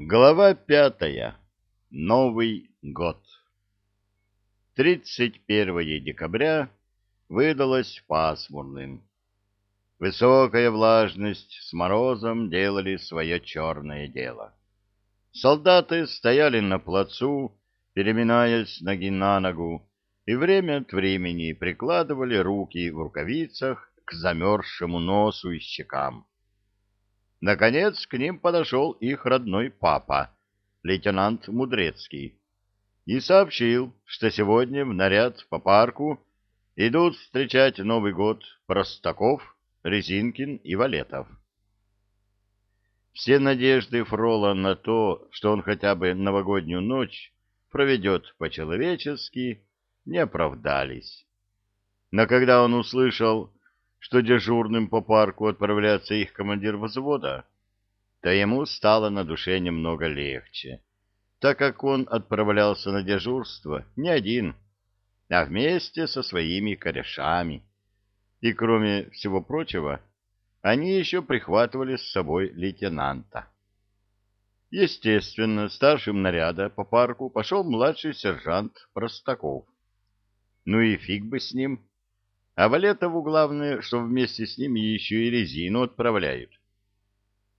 Глава пятая. Новый год. 31 декабря выдалось пасмурным. Высокая влажность с морозом делали свое черное дело. Солдаты стояли на плацу, переминаясь ноги на ногу, и время от времени прикладывали руки в рукавицах к замерзшему носу и щекам. Наконец к ним подошел их родной папа, лейтенант Мудрецкий, и сообщил, что сегодня в наряд по парку идут встречать Новый год Простаков, Резинкин и Валетов. Все надежды Фрола на то, что он хотя бы новогоднюю ночь проведет по-человечески, не оправдались. Но когда он услышал что дежурным по парку отправляется их командир взвода, то ему стало на душе немного легче, так как он отправлялся на дежурство не один, а вместе со своими корешами. И, кроме всего прочего, они еще прихватывали с собой лейтенанта. Естественно, старшим наряда по парку пошел младший сержант Простаков. Ну и фиг бы с ним, а Валетову главное, что вместе с ними еще и резину отправляют.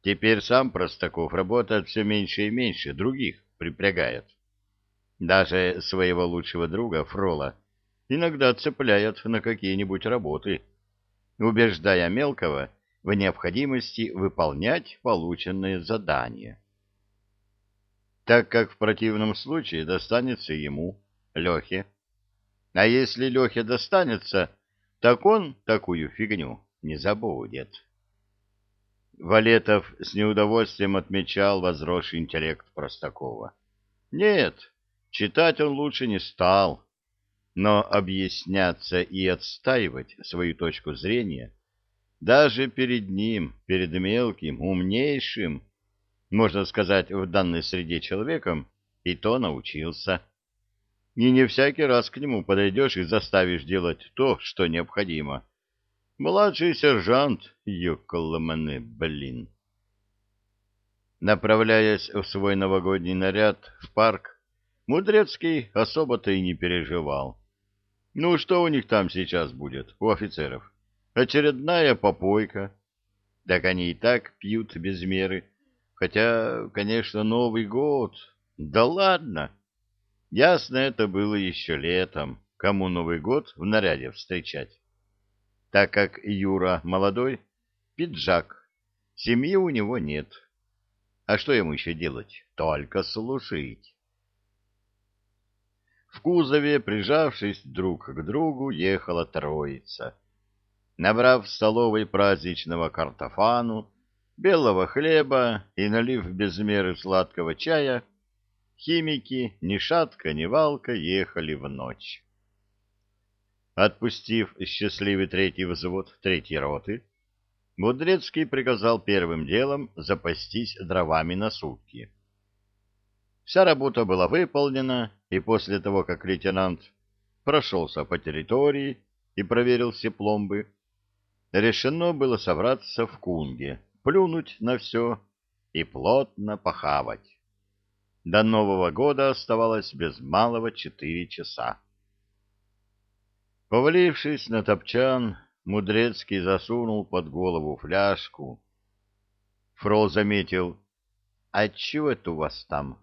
Теперь сам Простаков работает все меньше и меньше, других припрягает. Даже своего лучшего друга, Фрола, иногда цепляют на какие-нибудь работы, убеждая Мелкого в необходимости выполнять полученные задания. Так как в противном случае достанется ему, Лехе. А если Лехе достанется, так он такую фигню не забудет. Валетов с неудовольствием отмечал возросший интеллект Простакова. Нет, читать он лучше не стал, но объясняться и отстаивать свою точку зрения даже перед ним, перед мелким, умнейшим, можно сказать, в данной среде человеком, и то научился и не всякий раз к нему подойдешь и заставишь делать то, что необходимо. Младший сержант, ёкаламаны, блин. Направляясь в свой новогодний наряд в парк, Мудрецкий особо-то и не переживал. Ну, что у них там сейчас будет, у офицеров? Очередная попойка. Так они и так пьют без меры. Хотя, конечно, Новый год. Да ладно. Ясно это было еще летом, кому Новый год в наряде встречать. Так как Юра молодой, пиджак, семьи у него нет. А что ему еще делать? Только слушать. В кузове, прижавшись друг к другу, ехала троица. Набрав в столовой праздничного картофану, белого хлеба и налив без меры сладкого чая, химики ни шатка, ни валка ехали в ночь. Отпустив счастливый третий взвод третьей роты, Мудрецкий приказал первым делом запастись дровами на сутки. Вся работа была выполнена, и после того, как лейтенант прошелся по территории и проверил все пломбы, решено было собраться в кунге, плюнуть на все и плотно похавать. До Нового года оставалось без малого четыре часа. Повалившись на топчан, Мудрецкий засунул под голову фляжку. Фрол заметил. — А чего это у вас там?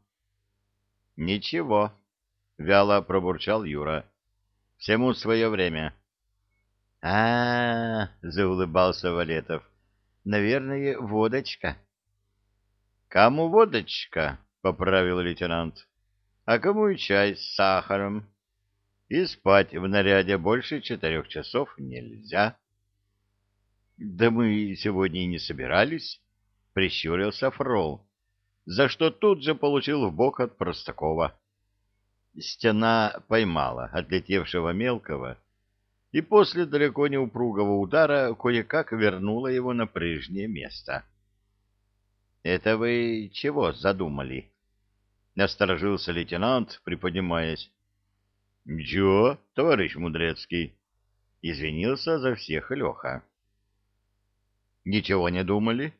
— Ничего, — вяло пробурчал Юра. — Всему свое время. А — А-а-а, — заулыбался Валетов. — Наверное, водочка. — Кому водочка? Поправил лейтенант. А кому и чай с сахаром. И спать в наряде больше четырех часов нельзя. Да мы сегодня и не собирались, прищурился Фрол, за что тут же получил в бок от Простакова. Стена поймала отлетевшего мелкого, и после далеко не упругого удара кое-как вернула его на прежнее место. — Это вы чего задумали? Насторожился лейтенант, приподнимаясь. — Ничего, товарищ Мудрецкий. Извинился за всех Леха. — Ничего не думали?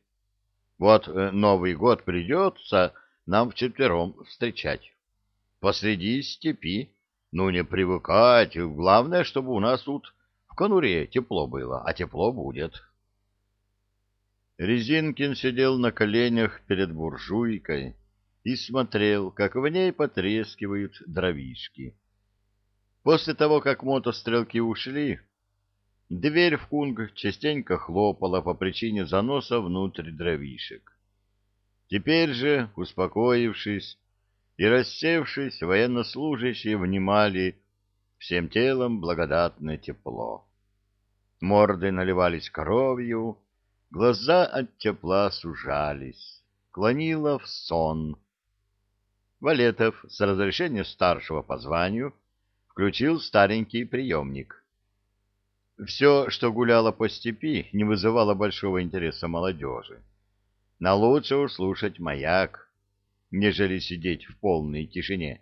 Вот э, Новый год придется, нам вчетвером встречать. Посреди степи. Ну, не привыкать. Главное, чтобы у нас тут в конуре тепло было, а тепло будет. Резинкин сидел на коленях перед буржуйкой и смотрел, как в ней потрескивают дровишки. После того, как мотострелки ушли, дверь в кунг частенько хлопала по причине заноса внутрь дровишек. Теперь же, успокоившись и рассевшись, военнослужащие внимали всем телом благодатное тепло. Морды наливались кровью, глаза от тепла сужались, клонило в сон. Валетов с разрешения старшего по званию включил старенький приемник. Все, что гуляло по степи, не вызывало большого интереса молодежи на лучше уж слушать маяк, нежели сидеть в полной тишине.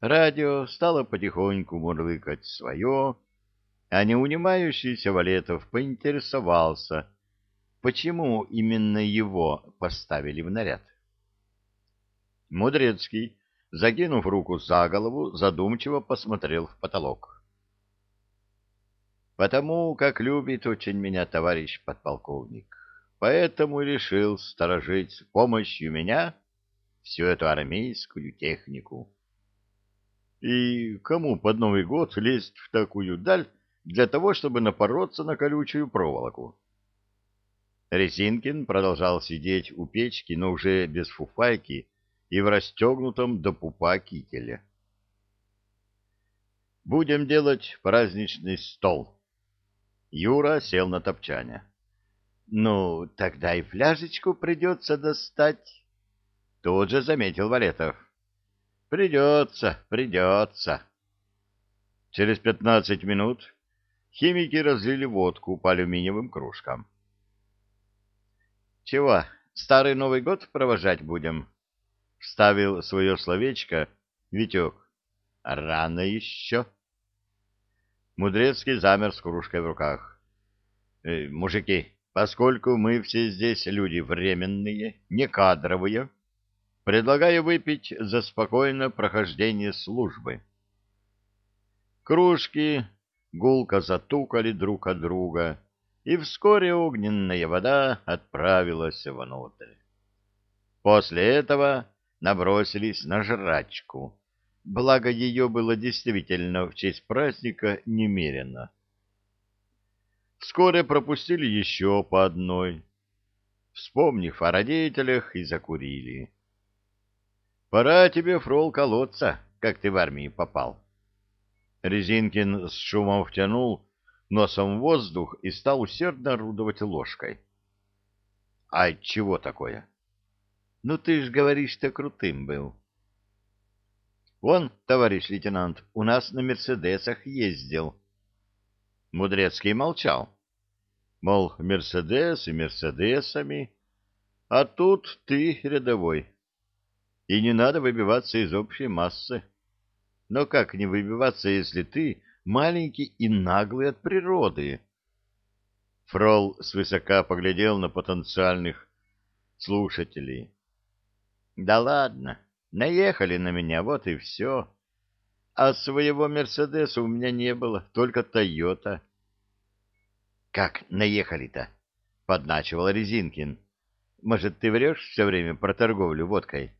Радио стало потихоньку мурлыкать свое, а не унимающийся Валетов поинтересовался, почему именно его поставили в наряд. Мудрецкий, закинув руку за голову, задумчиво посмотрел в потолок. «Потому как любит очень меня товарищ подполковник поэтому решил сторожить с помощью меня всю эту армейскую технику. И кому под Новый год лезть в такую даль для того, чтобы напороться на колючую проволоку? Резинкин продолжал сидеть у печки, но уже без фуфайки и в расстегнутом до пупа кителе. «Будем делать праздничный стол». Юра сел на топчане. Ну, тогда и фляжечку придется достать. Тут же заметил Валетов. Придется, придется. Через пятнадцать минут химики разлили водку по алюминиевым кружкам. Чего, старый Новый год провожать будем? Вставил свое словечко Витек. Рано еще. Мудрецкий замер с кружкой в руках. «Э, мужики, Поскольку мы все здесь люди временные, не кадровые, предлагаю выпить за спокойное прохождение службы. Кружки гулко затукали друг от друга, и вскоре огненная вода отправилась внутрь. После этого набросились на жрачку, благо ее было действительно в честь праздника немерено. Вскоре пропустили еще по одной. Вспомнив о родителях, и закурили. «Пора тебе, фрол, колоться, как ты в армии попал». Резинкин с шумом втянул носом воздух и стал усердно орудовать ложкой. «А чего такое?» «Ну ты ж говоришь, что крутым был». «Он, товарищ лейтенант, у нас на «Мерседесах» ездил». Мудрецкий молчал. Мол, Мерседес и Мерседесами, а тут ты рядовой. И не надо выбиваться из общей массы. Но как не выбиваться, если ты маленький и наглый от природы? Фрол свысока поглядел на потенциальных слушателей. Да ладно, наехали на меня, вот и все. А своего Мерседеса у меня не было, только Тойота. Как наехали-то? Подначивал Резинкин. Может, ты врешь все время про торговлю водкой?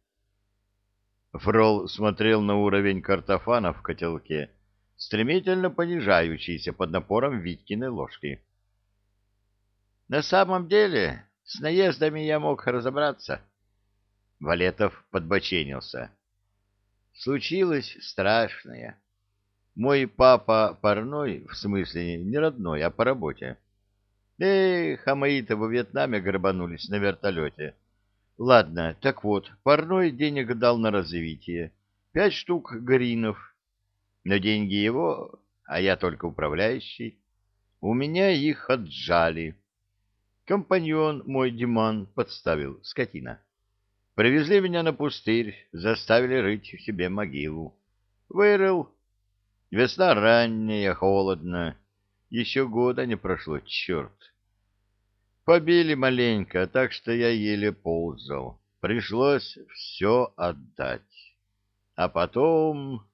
Фрол смотрел на уровень картофана в котелке, стремительно понижающийся под напором Витькиной ложки. На самом деле, с наездами я мог разобраться. Валетов подбоченился случилось страшное. Мой папа парной, в смысле не родной, а по работе. Эх, а мои-то во Вьетнаме грабанулись на вертолете. Ладно, так вот, парной денег дал на развитие. Пять штук гринов. Но деньги его, а я только управляющий. У меня их отжали. Компаньон мой Диман подставил, скотина. Привезли меня на пустырь, заставили рыть себе могилу. Вырыл. Весна ранняя, холодно. Еще года не прошло, черт. Побили маленько, так что я еле ползал. пришлось все отдать. А потом...